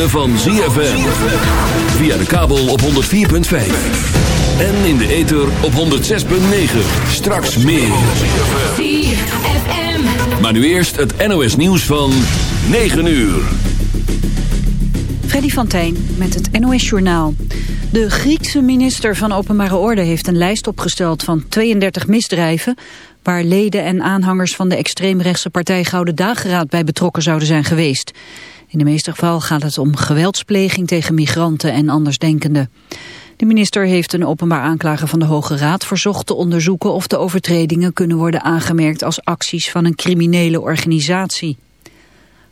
ritme van ZFM. Via de kabel op 104.5. En in de ether op 106.9. Straks meer. ZFM. Maar nu eerst het NOS nieuws van 9 uur. Freddy van Tijn met het NOS Journaal. De Griekse minister van Openbare Orde heeft een lijst opgesteld van 32 misdrijven waar leden en aanhangers van de extreemrechtse partij Gouden Dageraad bij betrokken zouden zijn geweest. In de meeste geval gaat het om geweldspleging tegen migranten en andersdenkenden. De minister heeft een openbaar aanklager van de Hoge Raad verzocht te onderzoeken of de overtredingen kunnen worden aangemerkt als acties van een criminele organisatie.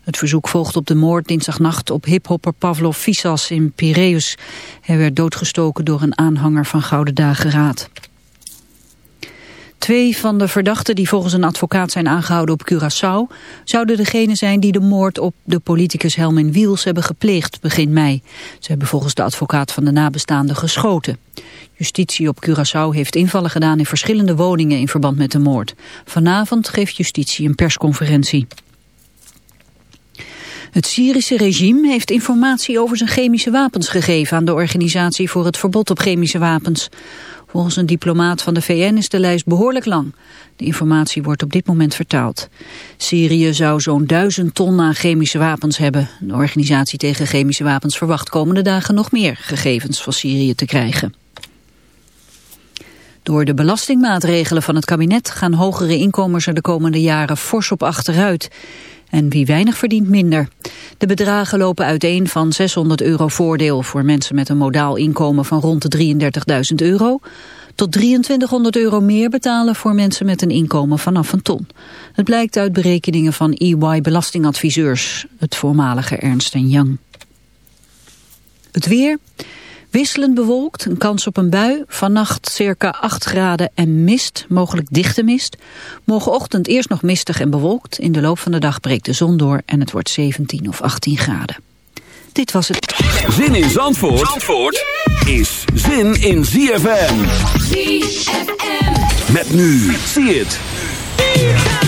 Het verzoek volgt op de moord dinsdagnacht op hiphopper Pavlov Fisas in Piraeus. Hij werd doodgestoken door een aanhanger van Gouden Dageraad. Twee van de verdachten die volgens een advocaat zijn aangehouden op Curaçao... zouden degene zijn die de moord op de politicus Helmin Wiels hebben gepleegd begin mei. Ze hebben volgens de advocaat van de nabestaanden geschoten. Justitie op Curaçao heeft invallen gedaan in verschillende woningen in verband met de moord. Vanavond geeft justitie een persconferentie. Het Syrische regime heeft informatie over zijn chemische wapens gegeven aan de Organisatie voor het Verbod op Chemische Wapens. Volgens een diplomaat van de VN is de lijst behoorlijk lang. De informatie wordt op dit moment vertaald. Syrië zou zo'n duizend ton aan chemische wapens hebben. De organisatie tegen chemische wapens verwacht komende dagen nog meer gegevens van Syrië te krijgen. Door de belastingmaatregelen van het kabinet gaan hogere inkomens er de komende jaren fors op achteruit. En wie weinig verdient minder. De bedragen lopen uiteen van 600 euro voordeel voor mensen met een modaal inkomen van rond de 33.000 euro tot 2300 euro meer betalen voor mensen met een inkomen vanaf een ton. Het blijkt uit berekeningen van EY Belastingadviseurs, het voormalige Ernst Young. Het weer... Wisselend bewolkt, een kans op een bui. Vannacht circa 8 graden en mist, mogelijk dichte mist. Morgenochtend eerst nog mistig en bewolkt. In de loop van de dag breekt de zon door en het wordt 17 of 18 graden. Dit was het. Zin in Zandvoort, Zandvoort is zin in ZFM. ZFM. Met nu, zie het.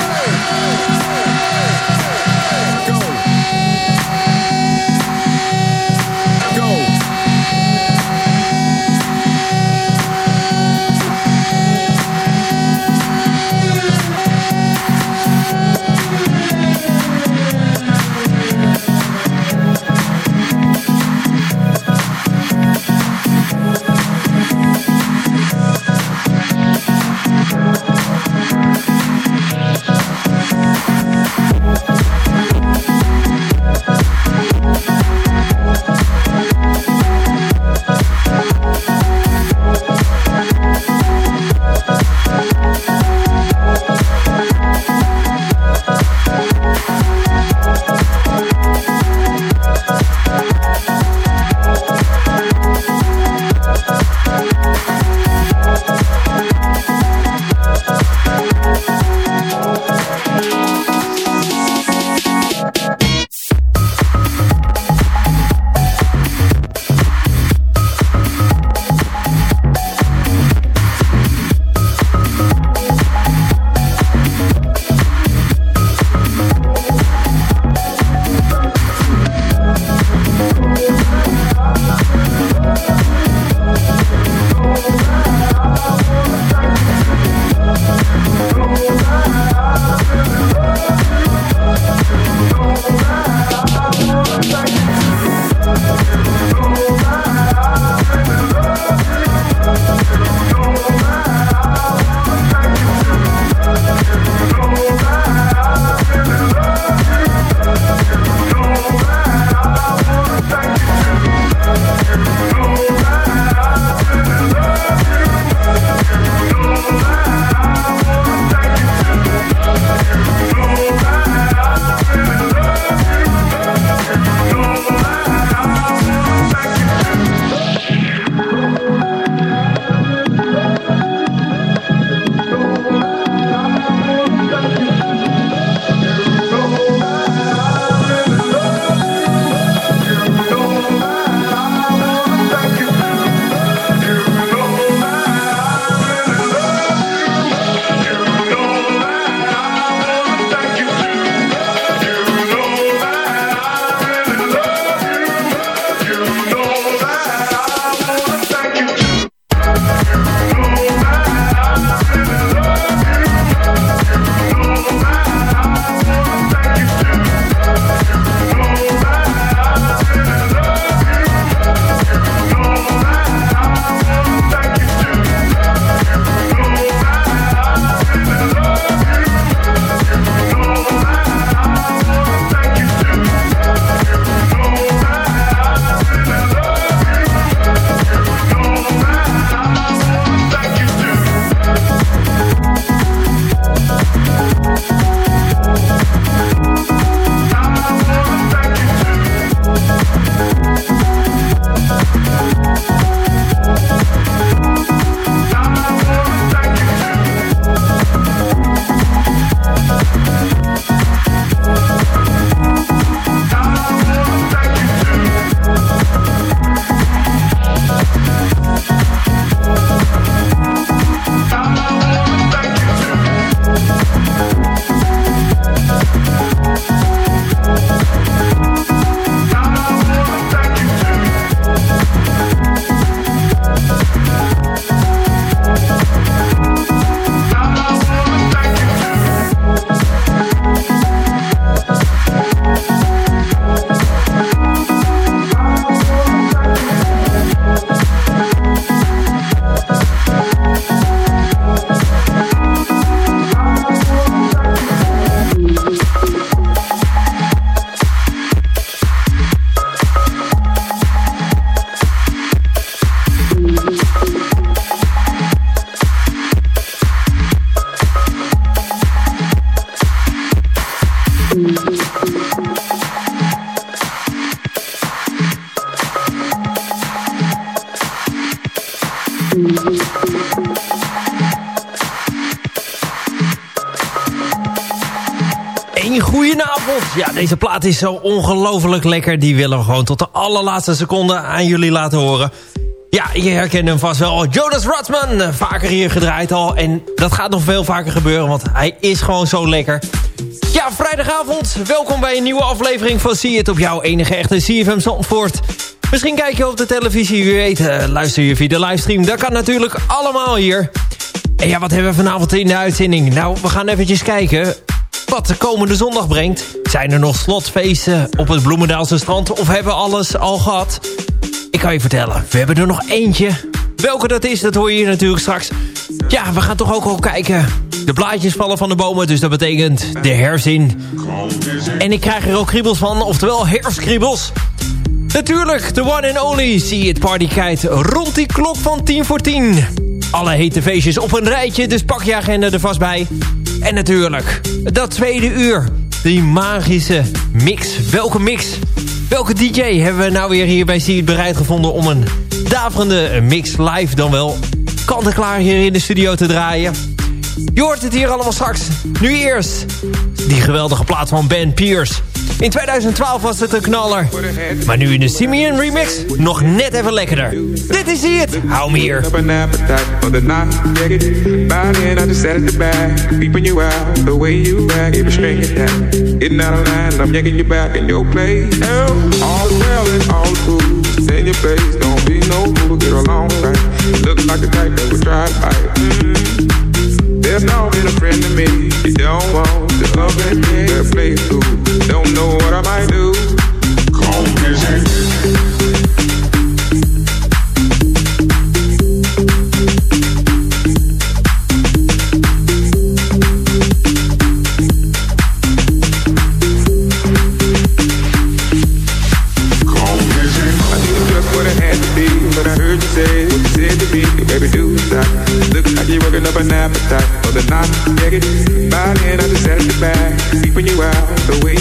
Plaat is zo ongelooflijk lekker. Die willen we gewoon tot de allerlaatste seconde aan jullie laten horen. Ja, je herkent hem vast wel. Jonas Ratsman, eh, vaker hier gedraaid al. En dat gaat nog veel vaker gebeuren, want hij is gewoon zo lekker. Ja, vrijdagavond. Welkom bij een nieuwe aflevering van See It op jouw enige echte CFM Zandvoort. Misschien kijk je op de televisie, wie weet. Uh, luister je via de livestream. Dat kan natuurlijk allemaal hier. En ja, wat hebben we vanavond in de uitzending? Nou, we gaan eventjes kijken wat de komende zondag brengt. Zijn er nog slotfeesten op het Bloemendaalse strand of hebben we alles al gehad? Ik kan je vertellen, we hebben er nog eentje. Welke dat is, dat hoor je hier natuurlijk straks. Ja, we gaan toch ook al kijken. De blaadjes vallen van de bomen, dus dat betekent de herzin. En ik krijg er ook kriebels van, oftewel herfstkriebels. Natuurlijk, de one and only It Party Kite rond die klok van 10 voor 10. Alle hete feestjes op een rijtje, dus pak je agenda er vast bij. En natuurlijk, dat tweede uur. Die magische mix. Welke mix? Welke DJ hebben we nou weer hier bij See It bereid gevonden... om een daverende mix live dan wel kant-en-klaar hier in de studio te draaien? Je hoort het hier allemaal straks. Nu eerst die geweldige plaat van Ben Pierce... In 2012 was het een knaller. Maar nu in de Simeon remix nog net even lekkerder. Dit is het. Hou me hier. Place. Place, don't be no fool, get along right. Look like the type that would drive by. There's no been a friend to me. You don't want the love and play cool. Don't know what I might do. Call busy. say what you said to me, baby, do stop. Look like you're working up an appetite for the night. Yeah, get by then I just sat at the back, keeping you out the way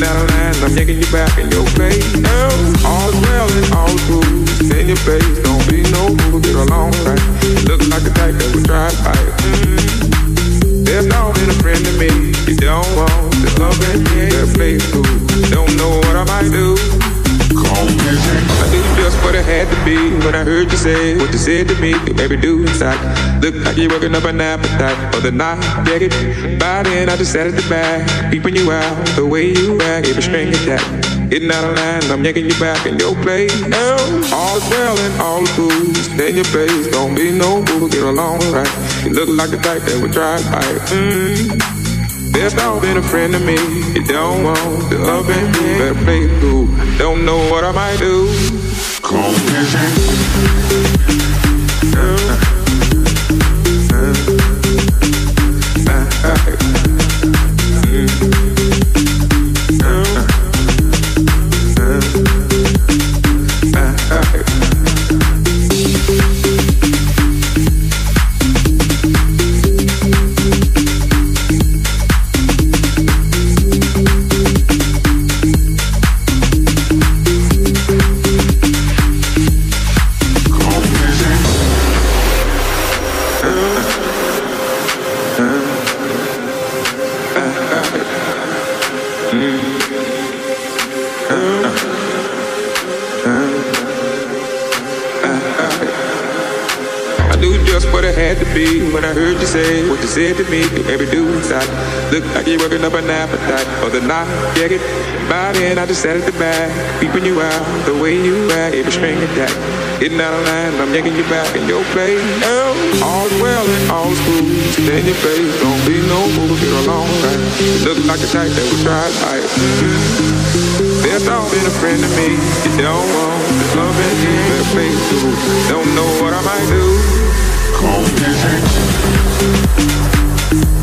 Out of line, I'm yanking you back in your place. Oh, all is well and all is in your place, don't be no fool, get along right. Look like the type that would drive by. Mm. There's no been a friend to me. You don't want the love and that play cool. Don't know what I might do. I knew just what it had to be when I heard you say what you said to me. Baby, do inside. Look like you're working up an appetite for the night. Get by then I just sat at the back, peeping you out the way you act. Every string attack. Getting out of line, I'm yanking you back in your place. Oh, all is well and all is cool. Stay in your place, don't be no fool. Get along right. You look like the type that would drive by. Mm. There's not been a friend to me. You don't want the love and me. Better play cool. Don't know what I might do. Call said to me, every do inside. Look like you're working up an appetite for the night. Yeah, get by then, I just sat at the back, peeping you out the way you act, every string attack. Getting out of line, I'm yanking you back in your place. Oh, all's well and all's cool. In your face, don't be no fool, get along right. Look like a type that would try life. There's not been a friend to me. You don't want the love and you better play too. Don't know what I might do. Call me you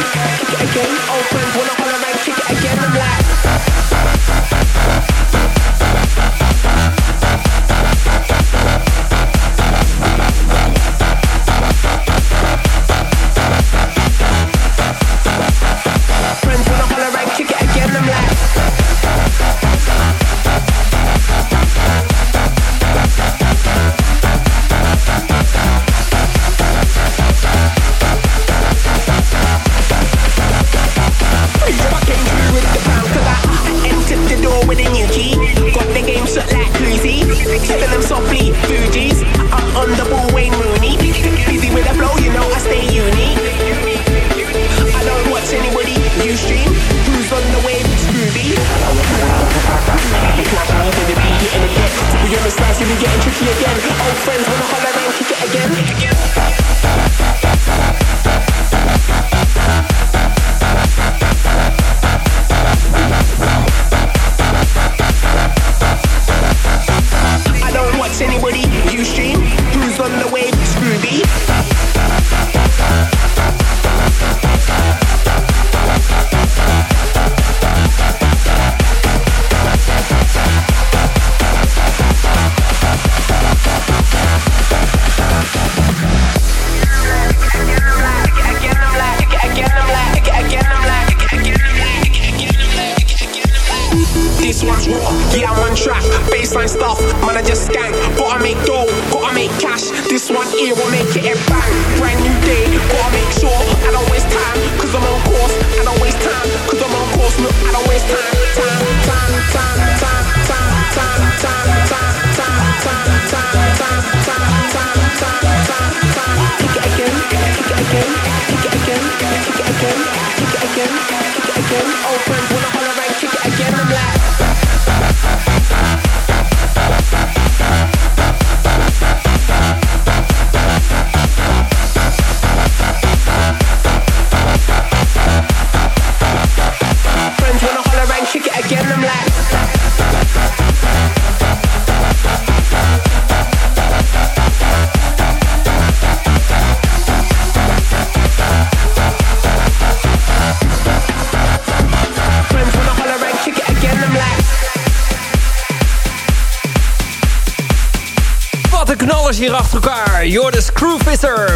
again, kick it again, kick it again. Old friends wanna holler and kick it again. I'm like.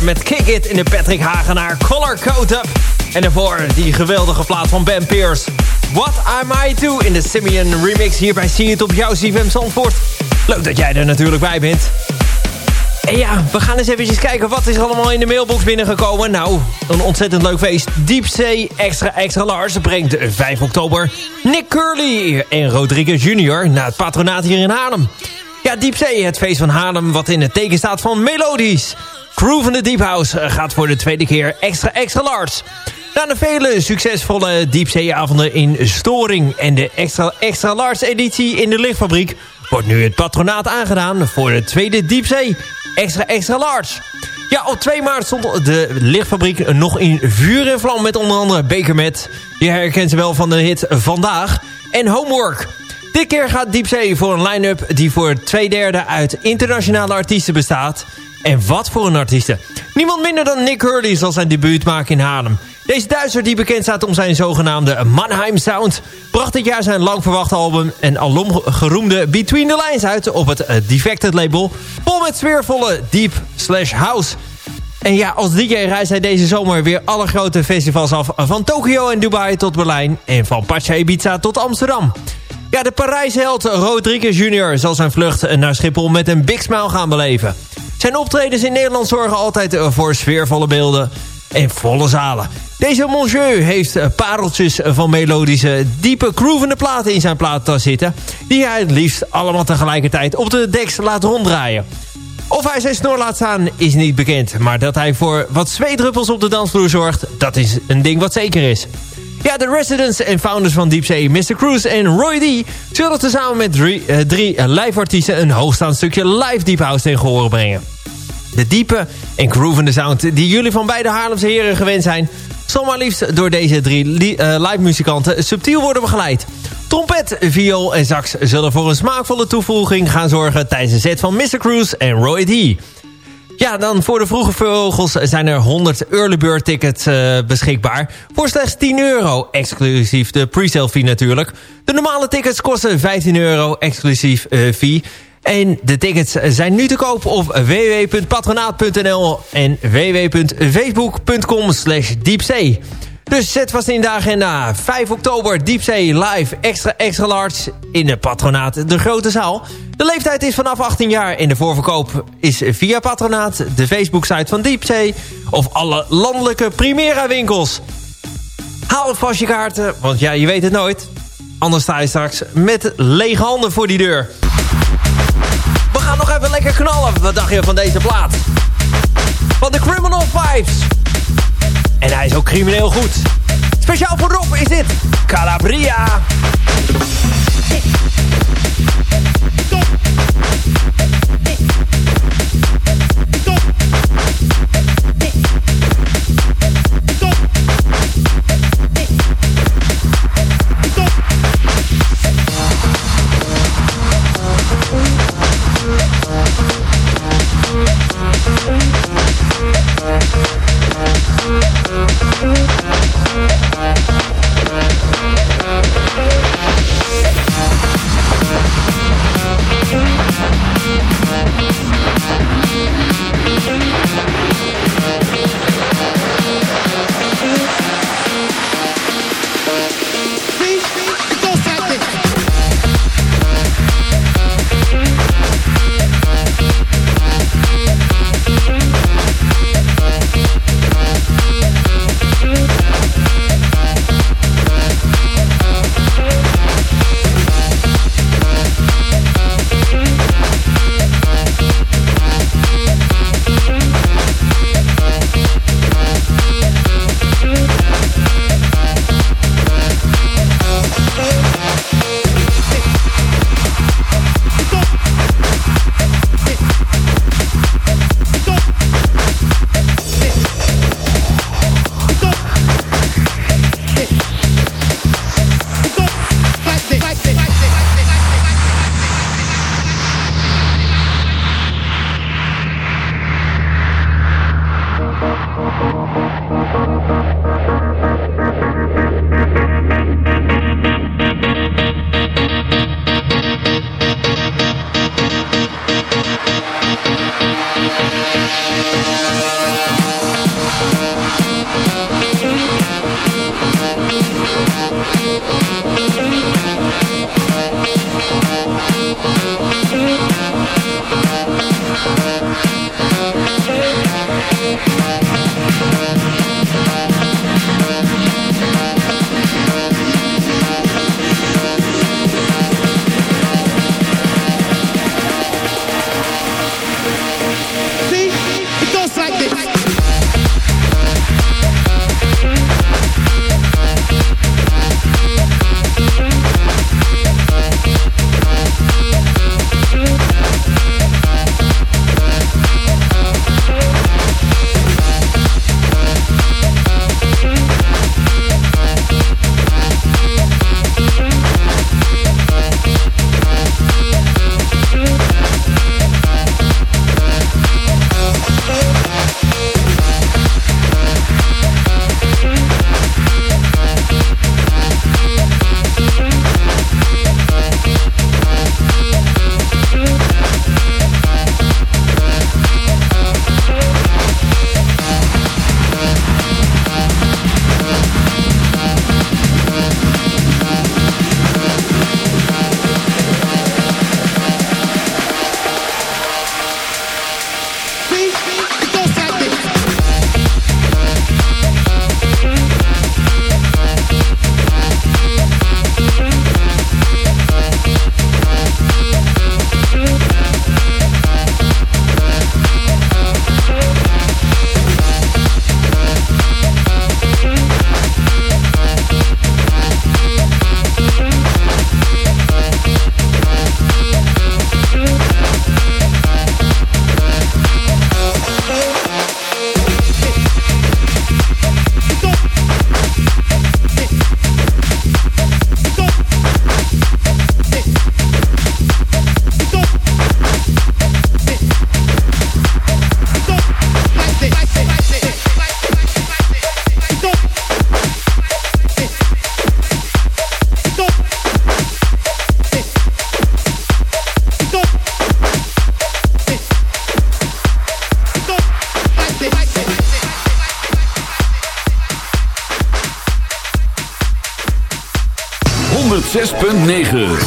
Met Kick It in de Patrick Hagenaar Color Code Up. En daarvoor die geweldige plaat van Ben Pierce. What Am I To in de Simeon remix. Hierbij zie je het op jouw CFM Zandvoort. Leuk dat jij er natuurlijk bij bent. En ja, we gaan eens eventjes kijken wat is allemaal in de mailbox binnengekomen. Nou, een ontzettend leuk feest. Diepzee Extra Extra Lars brengt 5 oktober Nick Curly en Rodriguez Jr. naar het patronaat hier in Haarlem. Ja, Diepzee, het feest van Haarlem wat in het teken staat van melodies. Van de Deep House gaat voor de tweede keer Extra Extra Lars. Na de vele succesvolle diepzeeavonden in Storing... en de Extra Extra Lars editie in de lichtfabriek... wordt nu het patronaat aangedaan voor de tweede diepzee Extra Extra Large. Ja, op 2 maart stond de lichtfabriek nog in vuur en vlam... met onder andere Bekermet. Je herkent ze wel van de hit Vandaag. En Homework. Dit keer gaat Diepzee voor een line-up die voor twee derde uit internationale artiesten bestaat. En wat voor een artiesten. Niemand minder dan Nick Hurley zal zijn debuut maken in Haarlem. Deze Duitser die bekend staat om zijn zogenaamde Mannheim Sound... bracht dit jaar zijn lang verwachte album en alom geroemde Between the Lines uit... op het eh, Defected label, vol met sfeervolle deep slash house... En ja, als DJ reist hij deze zomer weer alle grote festivals af... van Tokio en Dubai tot Berlijn en van Pacha Ibiza tot Amsterdam. Ja, de Parijsheld Rodriguez Jr. zal zijn vlucht naar Schiphol met een big smile gaan beleven. Zijn optredens in Nederland zorgen altijd voor sfeervolle beelden en volle zalen. Deze monsieur heeft eh, pareltjes van melodische, diepe, groovende platen in zijn plaattas zitten... die hij het liefst allemaal tegelijkertijd op de deks laat ronddraaien. Of hij zijn snor laat staan is niet bekend... maar dat hij voor wat zweetdruppels op de dansvloer zorgt... dat is een ding wat zeker is. Ja, de residents en founders van Diepzee, Mr. Cruise en Roy D... zullen tezamen met drie, uh, drie live-artiesten... een hoogstaand stukje live deep house tegen horen brengen. De diepe en groovende sound die jullie van beide Haarlemse heren gewend zijn... zal maar liefst door deze drie uh, live muzikanten subtiel worden begeleid. Trompet, viool en sax zullen voor een smaakvolle toevoeging gaan zorgen... tijdens de set van Mr. Cruise en Roy D. Ja, dan voor de vroege vogels zijn er 100 early bird tickets uh, beschikbaar. Voor slechts 10 euro, exclusief de pre-sale fee natuurlijk. De normale tickets kosten 15 euro, exclusief uh, fee. En de tickets zijn nu te koop op www.patronaat.nl en www.facebook.com slash diepzee. Dus zet vast in de agenda. 5 oktober, Diepzee live, extra extra large in de Patronaat, de grote zaal. De leeftijd is vanaf 18 jaar en de voorverkoop is via Patronaat, de Facebook-site van Diepzee... of alle landelijke Primera winkels. Haal vast je kaarten, want ja, je weet het nooit. Anders sta je straks met lege handen voor die deur. We gaan nog even lekker knallen. Wat dacht je van deze plaat? Van de Criminal Vibes. En hij is ook crimineel goed. Speciaal voor Rob is dit Calabria. 106.9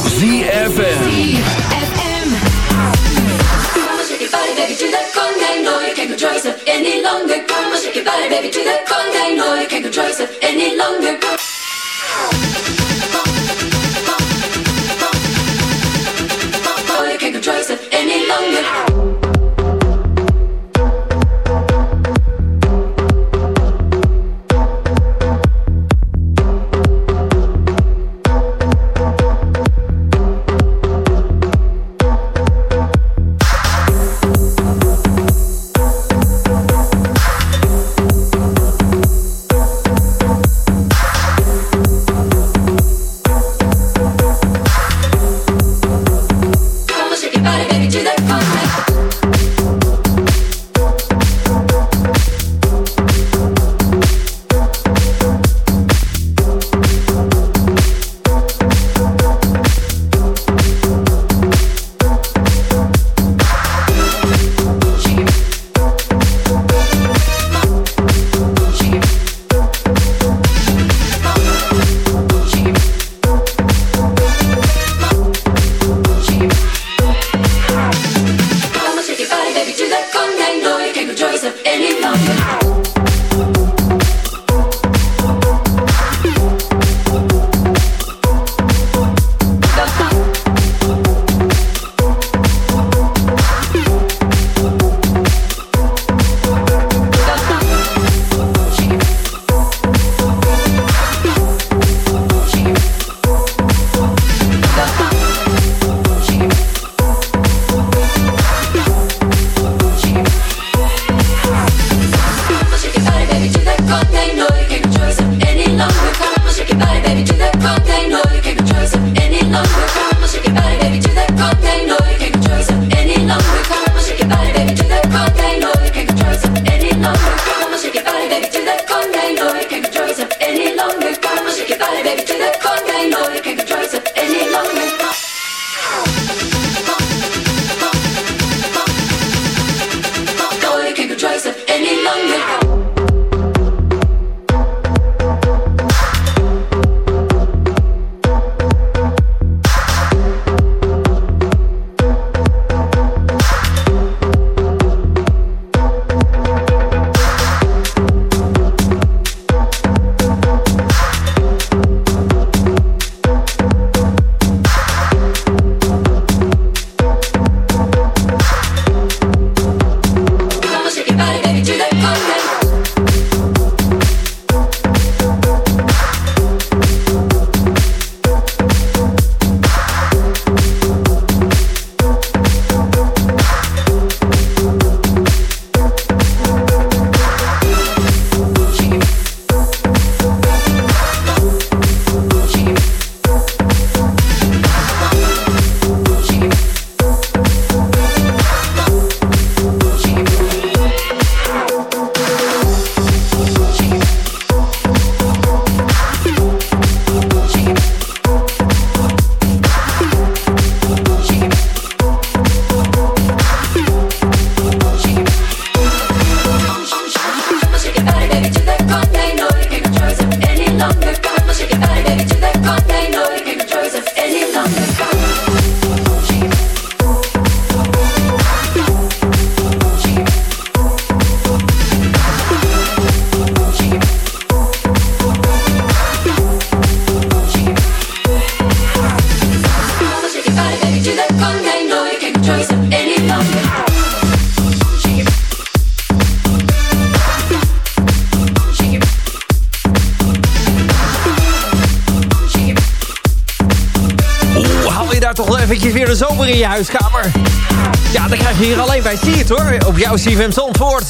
jouw CFM Zandvoort.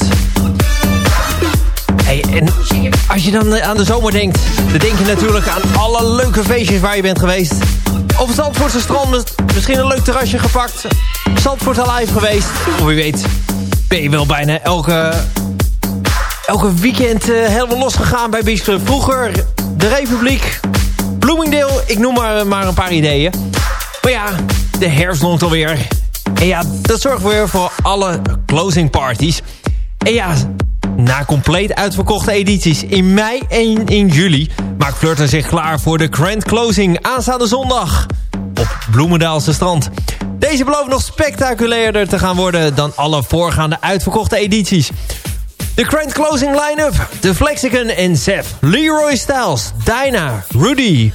Hey, en als je dan aan de zomer denkt... dan denk je natuurlijk aan alle leuke feestjes waar je bent geweest. Op het Zandvoortse strand misschien een leuk terrasje gepakt. Zandvoort Alive geweest. Of wie weet ben je wel bijna elke, elke weekend uh, helemaal losgegaan bij Beach Vroeger de Republiek, Bloomingdale, ik noem maar, maar een paar ideeën. Maar ja, de herfst longt alweer. En ja, dat zorgt weer voor alle closing parties. En ja, Na compleet uitverkochte edities in mei en in juli... maakt Flirter zich klaar voor de grand closing aanstaande zondag... op Bloemendaalse strand. Deze belooft nog spectaculairder te gaan worden... dan alle voorgaande uitverkochte edities. De grand closing line-up. De Flexicon en Seth. Leroy Styles. Dinah. Rudy.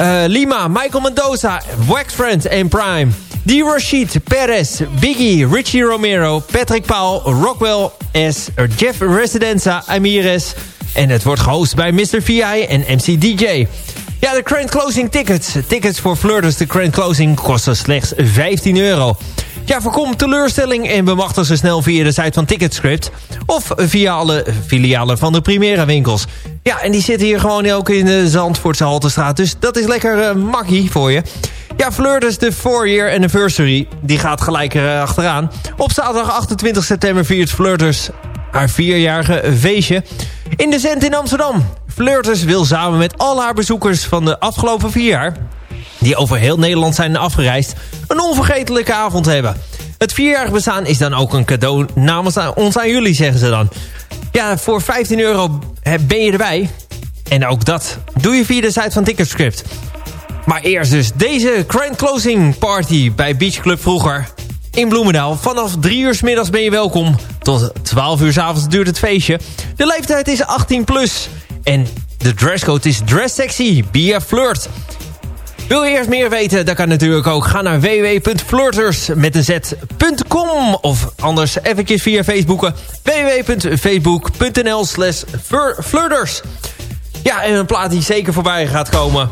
Uh, Lima. Michael Mendoza. Waxfriend en Prime. D. Rashid. Perez. Biggie. Richie Romero. Patrick Paul. Rockwell S. Jeff Residenza. Amires. En het wordt gehost bij Mr. VI en MC DJ. Ja, de Grand Closing tickets. Tickets voor Flirters, de Grand Closing, kosten slechts 15 euro. Ja, voorkom teleurstelling en bemachtig ze snel via de site van Ticketscript... of via alle filialen van de Primera winkels. Ja, en die zitten hier gewoon ook in de Zandvoortse Haltestraat... dus dat is lekker uh, makkie voor je. Ja, Flirters, de 4-year anniversary, die gaat gelijk uh, achteraan. Op zaterdag 28 september viert Flirters haar vierjarige feestje... in de Zent in Amsterdam. Flirters wil samen met al haar bezoekers van de afgelopen vier jaar die over heel Nederland zijn afgereisd... een onvergetelijke avond hebben. Het vierjarig bestaan is dan ook een cadeau namens ons aan jullie, zeggen ze dan. Ja, voor 15 euro ben je erbij. En ook dat doe je via de site van Ticketscript. Maar eerst dus deze grand closing party bij Beach Club vroeger in Bloemendaal. Vanaf 3 uur middags ben je welkom. Tot 12 uur s avonds duurt het feestje. De leeftijd is 18 plus. En de dresscode is dress sexy, be flirt. Wil je eerst meer weten? Dan kan natuurlijk ook. Ga naar www.flirters met een z.com of anders eventjes via Facebooken. www.facebook.nl slash flirters. Ja, en een plaat die zeker voorbij gaat komen...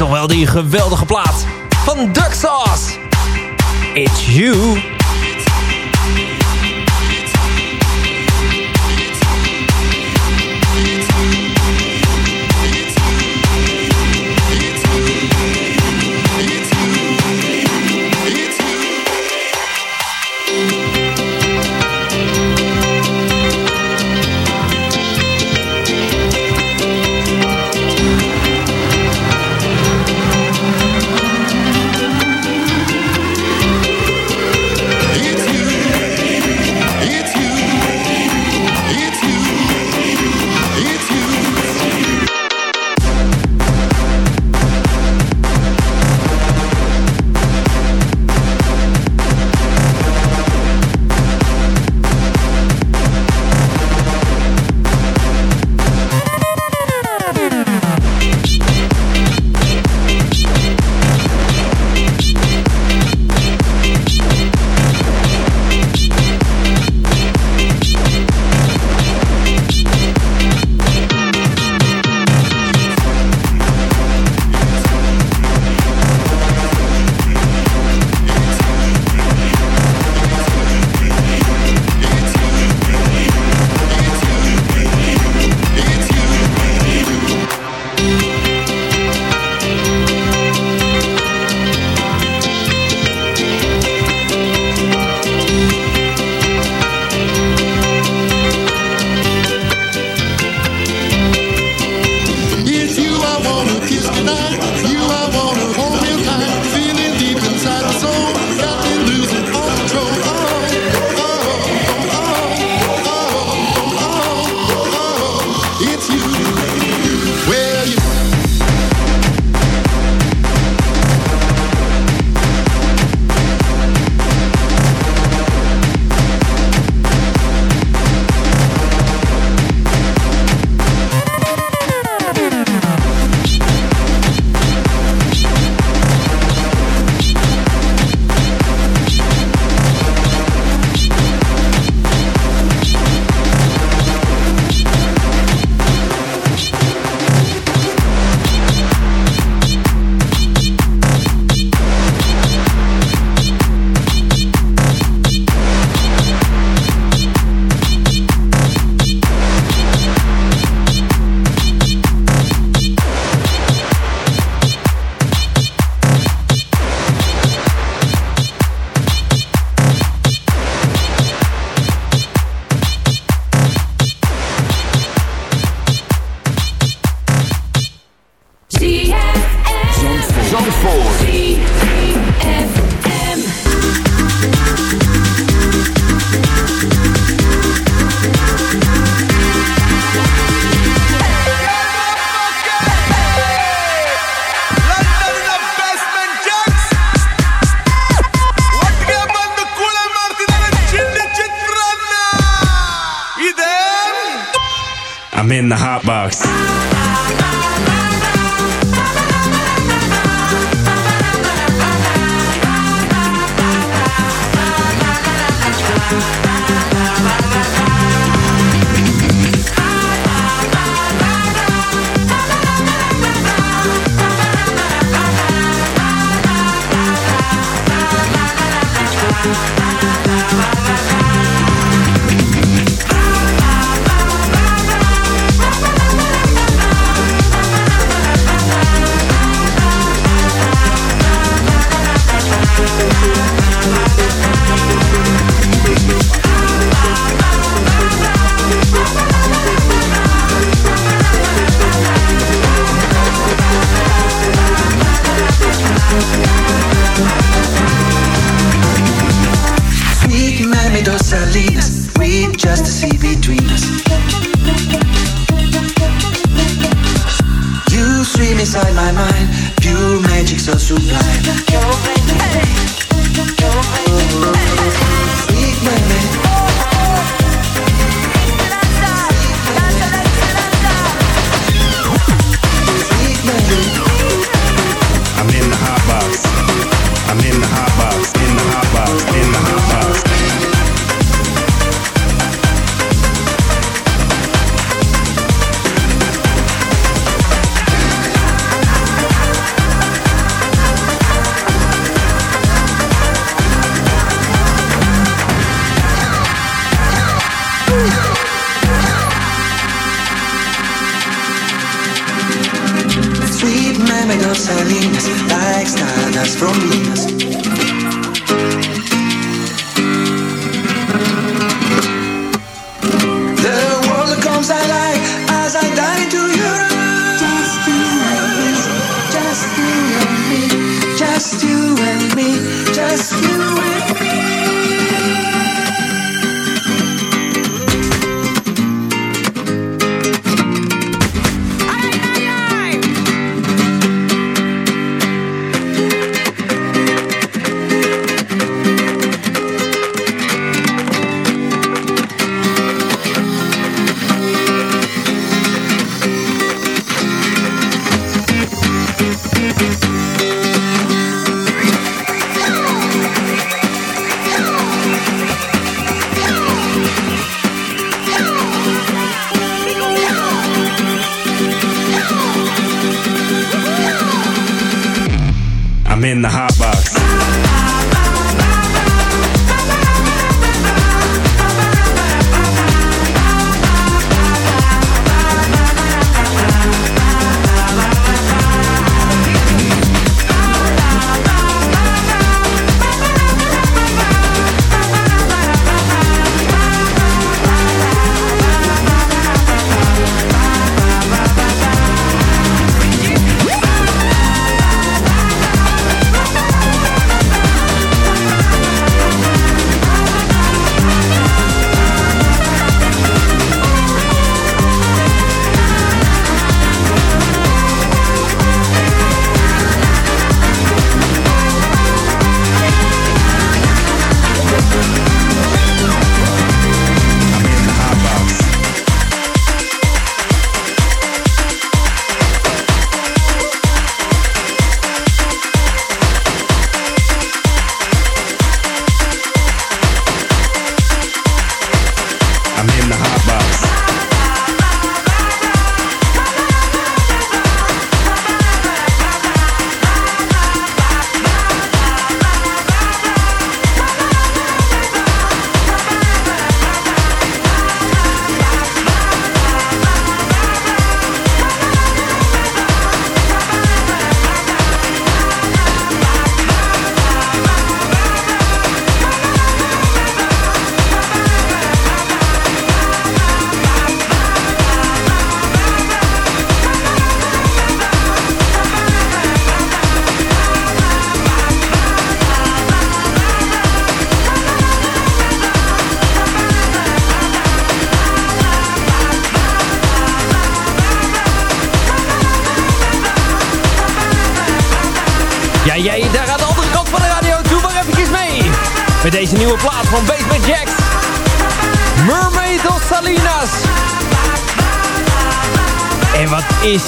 is wel die geweldige plaat van Duck Sauce. It's You...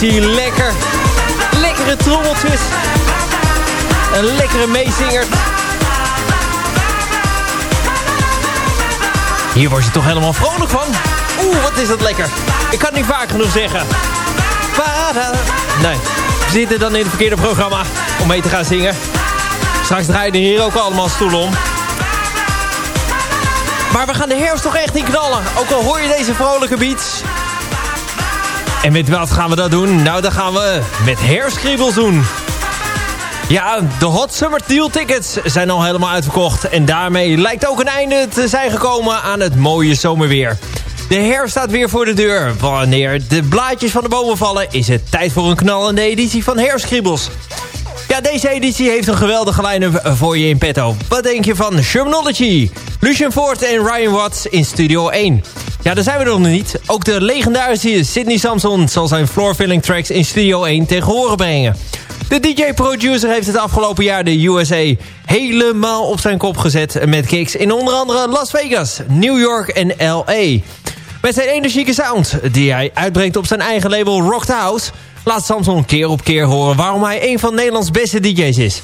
hij lekker. Lekkere trommeltjes. Een lekkere meezinger. Hier word je toch helemaal vrolijk van. Oeh, wat is dat lekker. Ik kan het niet vaak genoeg zeggen. Nee, we zitten dan in het verkeerde programma om mee te gaan zingen. Straks draaien hier ook allemaal stoelen om. Maar we gaan de herfst toch echt in knallen. Ook al hoor je deze vrolijke beats. En met wat gaan we dat doen? Nou, dan gaan we met herfstkriebels doen. Ja, de Hot Summer Deal tickets zijn al helemaal uitverkocht. En daarmee lijkt ook een einde te zijn gekomen aan het mooie zomerweer. De herfst staat weer voor de deur. Wanneer de blaadjes van de bomen vallen... is het tijd voor een knallende editie van Herfstkriebels. Ja, deze editie heeft een geweldige line voor je in petto. Wat denk je van Shermanology, Lucian Ford en Ryan Watts in Studio 1? Ja, daar zijn we nog niet. Ook de legendarische Sidney Samson zal zijn floorfilling tracks in Studio 1 tegen horen brengen. De DJ-producer heeft het afgelopen jaar de USA helemaal op zijn kop gezet... met kicks in onder andere Las Vegas, New York en L.A. Met zijn energieke sound, die hij uitbrengt op zijn eigen label Rocked House... laat Samson keer op keer horen waarom hij een van Nederlands beste DJ's is.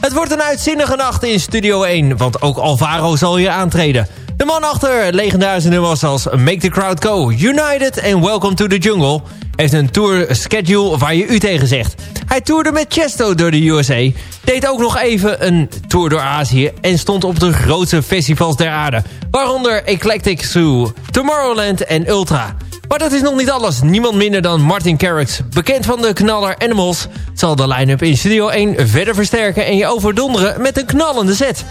Het wordt een uitzinnige nacht in Studio 1, want ook Alvaro zal hier aantreden... De man achter legendarische nummers als Make the Crowd Go, United en Welcome to the Jungle... heeft een tour schedule waar je u tegen zegt. Hij toerde met Chesto door de USA, deed ook nog even een tour door Azië... en stond op de grootste festivals der aarde. Waaronder Eclectic Zoo, Tomorrowland en Ultra. Maar dat is nog niet alles. Niemand minder dan Martin Garrix, bekend van de knaller Animals... zal de line-up in Studio 1 verder versterken en je overdonderen met een knallende set.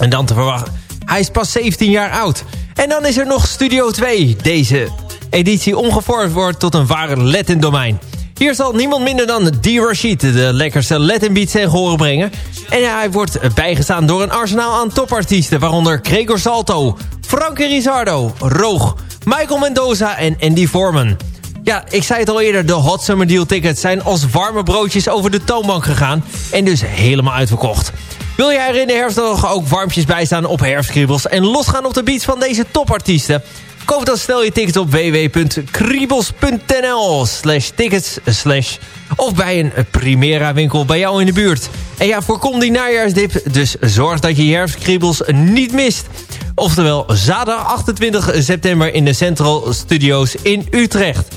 En dan te verwachten... Hij is pas 17 jaar oud. En dan is er nog Studio 2. Deze editie omgevormd wordt tot een ware Latin domein. Hier zal niemand minder dan D. Rashid de lekkerste Latin beats ten horen brengen. En hij wordt bijgestaan door een arsenaal aan topartiesten... waaronder Gregor Salto, Frankie Rizardo, Roog, Michael Mendoza en Andy Foreman. Ja, ik zei het al eerder, de Hot Summer Deal tickets zijn als warme broodjes over de toonbank gegaan... en dus helemaal uitverkocht. Wil jij er in de herfst nog ook warmpjes bij staan op herfstkriebels... en losgaan op de beats van deze topartiesten? Koop dan snel je tickets op www.kriebels.nl slash tickets slash of bij een Primera winkel bij jou in de buurt. En ja, voorkom die najaarsdip, dus zorg dat je je herfstkriebels niet mist. Oftewel zaterdag 28 september in de Central Studios in Utrecht.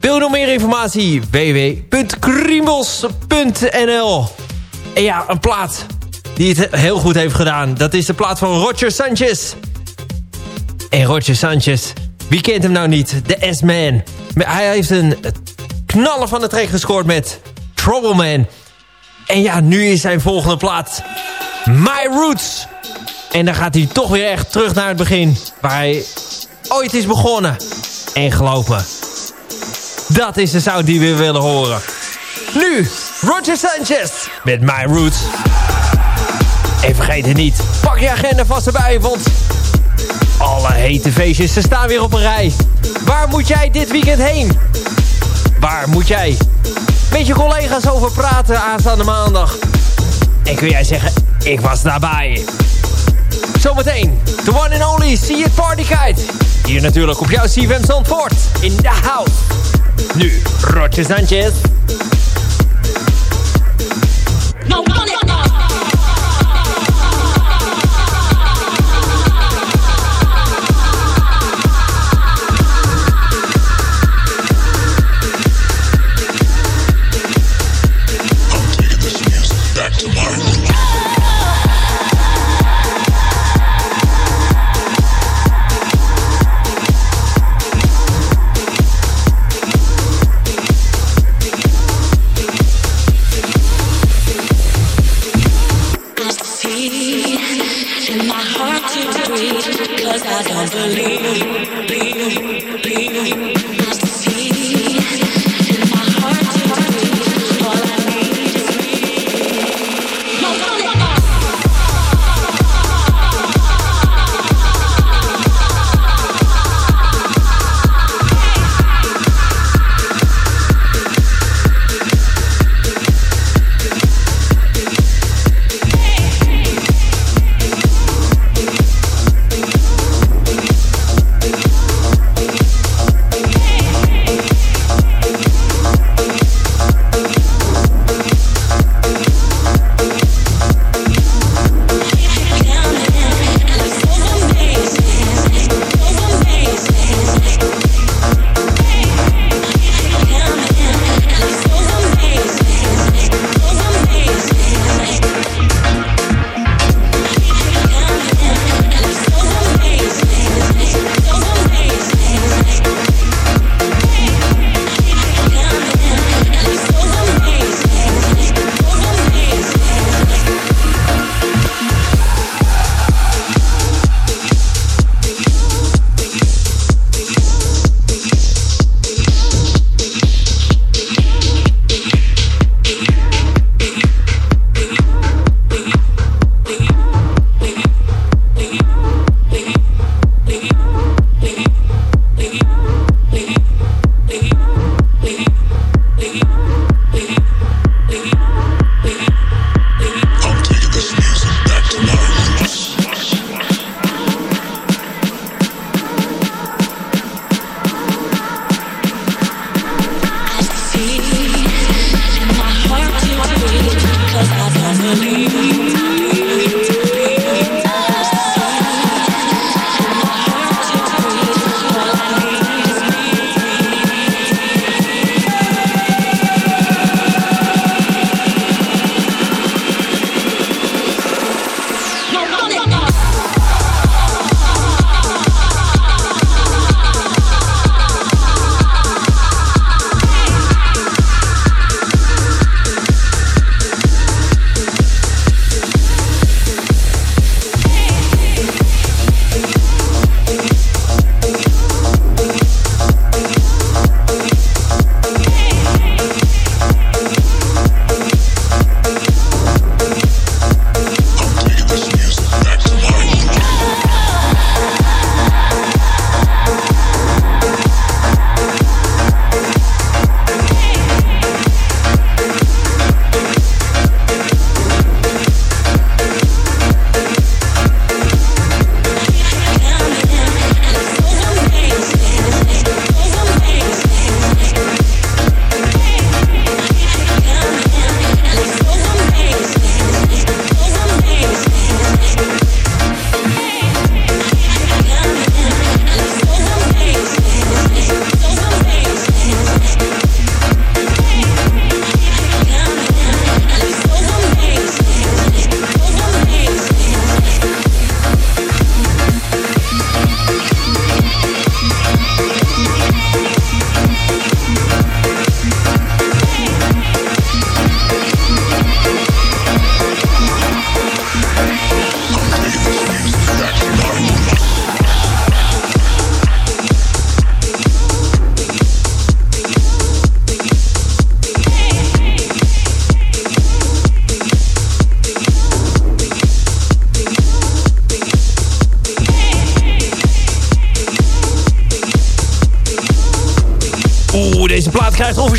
Wil je nog meer informatie? www.kriebels.nl En ja, een plaat die het heel goed heeft gedaan. Dat is de plaat van Roger Sanchez. En Roger Sanchez, wie kent hem nou niet? De S-Man. Hij heeft een knallen van de trek gescoord met Trouble Man. En ja, nu is zijn volgende plaat My Roots. En dan gaat hij toch weer echt terug naar het begin. Waar hij ooit is begonnen. En geloof me, dat is de sound die we willen horen. Nu, Roger Sanchez met My Roots. En vergeet het niet, pak je agenda vast erbij, want alle hete feestjes, ze staan weer op een rij. Waar moet jij dit weekend heen? Waar moet jij met je collega's over praten aanstaande maandag? En kun jij zeggen, ik was daarbij. Zometeen, the one and only See It Party Kite. Hier natuurlijk op jouw CFM Zandvoort, in the house. Nu, Roger Sanchez. No, 'cause I don't believe, believe, believe.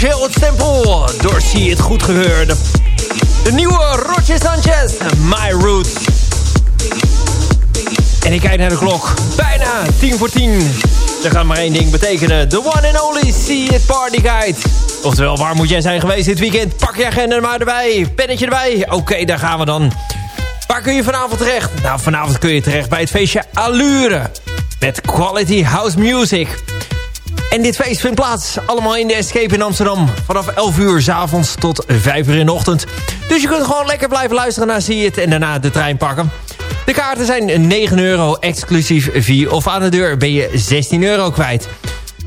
Officieel het stempel door Zie het goed gebeurde. De nieuwe Roger Sanchez, My Roots. En ik kijk naar de klok. Bijna 10 voor 10. Dat gaat maar één ding betekenen. The one and only See It Party Guide. Oftewel, waar moet jij zijn geweest dit weekend? Pak je agenda maar erbij. Pennetje erbij. Oké, daar gaan we dan. Waar kun je vanavond terecht? Nou, vanavond kun je terecht bij het feestje Allure. Met Quality House Music. En dit feest vindt plaats allemaal in de Escape in Amsterdam. Vanaf 11 uur s avonds tot 5 uur in de ochtend. Dus je kunt gewoon lekker blijven luisteren naar See It en daarna de trein pakken. De kaarten zijn 9 euro exclusief vie of aan de deur ben je 16 euro kwijt.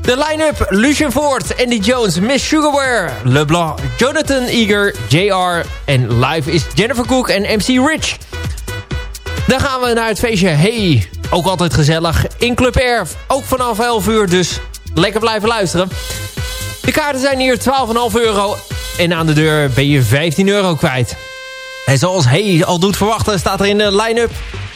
De line-up Lucian Ford, Andy Jones, Miss Sugarware, LeBlanc, Jonathan Eager, JR en live is Jennifer Cook en MC Rich. Dan gaan we naar het feestje Hey, ook altijd gezellig, in Club Air, ook vanaf 11 uur, dus lekker blijven luisteren. De kaarten zijn hier 12,5 euro en aan de deur ben je 15 euro kwijt. En zoals Hey al doet verwachten staat er in de line-up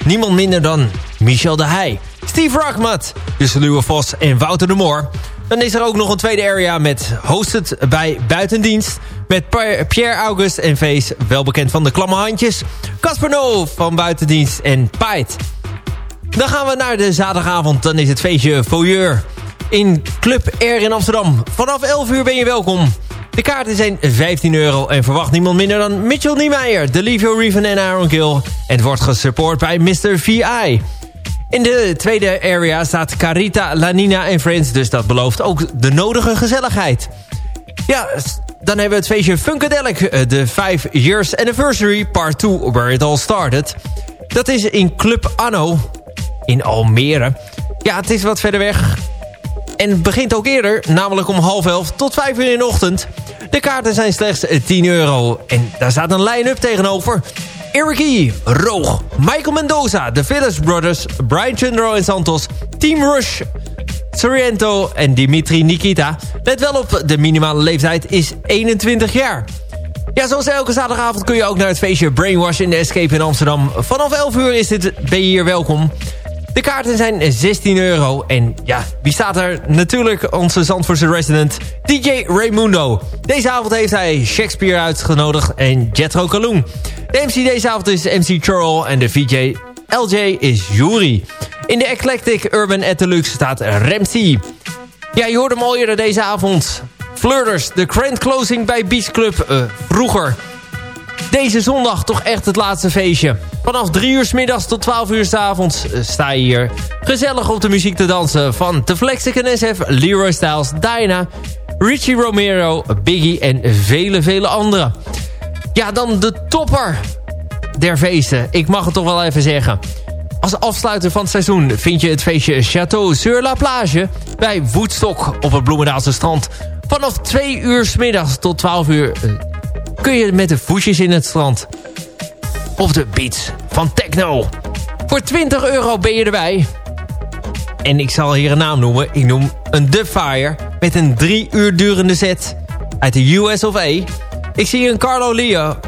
niemand minder dan Michel de Heij. Steve Rachmat, dus Luwe Vos en Wouter de Moor. Dan is er ook nog een tweede area met hosted bij Buitendienst... met Pierre August en Vees, wel bekend van de klamme handjes... Casper No van Buitendienst en Pait. Dan gaan we naar de zaterdagavond, dan is het feestje Voyeur... in Club Air in Amsterdam. Vanaf 11 uur ben je welkom. De kaarten zijn 15 euro en verwacht niemand minder dan Mitchell Niemeyer... Delivio Reven en Aaron Gill. En het wordt gesupport bij Mr. VI... In de tweede area staat Carita, Lanina en Friends... dus dat belooft ook de nodige gezelligheid. Ja, dan hebben we het feestje Funkadelic... eh, de 5 Years Anniversary Part 2, where it all started. Dat is in Club Anno in Almere. Ja, het is wat verder weg. En begint ook eerder, namelijk om half elf tot 5 uur in de ochtend. De kaarten zijn slechts 10 euro. En daar staat een line-up tegenover... Eric E., Roog, Michael Mendoza, The Phillips Brothers, Brian Chundro en Santos, Team Rush, Sorrento en Dimitri Nikita. Let wel op, de minimale leeftijd is 21 jaar. Ja, zoals elke zaterdagavond kun je ook naar het feestje Brainwash in de Escape in Amsterdam. Vanaf 11 uur is dit, ben je hier welkom. De kaarten zijn 16 euro. En ja, wie staat er? Natuurlijk onze Zandvoortse resident DJ Raymundo. Deze avond heeft hij Shakespeare uitgenodigd en Jetro Kaloon. De MC deze avond is MC Churl en de VJ LJ is Yuri. In de Eclectic Urban at Deluxe staat Ramsey. Ja, je hoorde hem al eerder deze avond. Flirters, de grand closing bij Beach Club eh, vroeger. Deze zondag toch echt het laatste feestje. Vanaf 3 uur s middags tot 12 uur s avonds eh, sta je hier gezellig op de muziek te dansen van The Flexican SF, Leroy Styles, Diana, Richie Romero, Biggie en vele, vele anderen. Ja, dan de topper der feesten. Ik mag het toch wel even zeggen. Als afsluiter van het seizoen vind je het feestje Chateau sur la Plage... bij Woodstock op het Bloemendaalse strand. Vanaf 2 uur s middags tot 12 uur eh, kun je met de voetjes in het strand. Op de beats van Techno. Voor 20 euro ben je erbij. En ik zal hier een naam noemen. Ik noem een The Fire met een 3 uur durende set uit de US of A. Ik zie een Carlo Leo.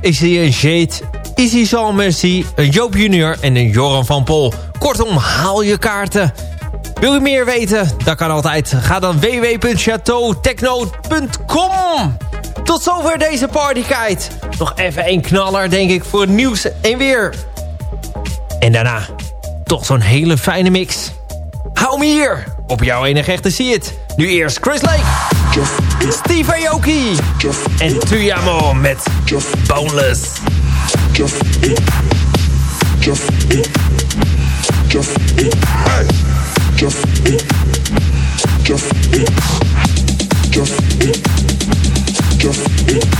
Ik zie een Jade, Izzy Jean Merci, een Joop Junior en een Joran van Pol. Kortom, haal je kaarten. Wil je meer weten? Dat kan altijd. Ga dan www.chateautechno.com Tot zover deze partykite. Nog even één knaller, denk ik, voor het nieuws en weer. En daarna toch zo'n hele fijne mix. Hou me hier op jouw enige echte See It. Nu eerst Chris Lake, Steve Aoki en Tuyamo met Boneless. Just Woo!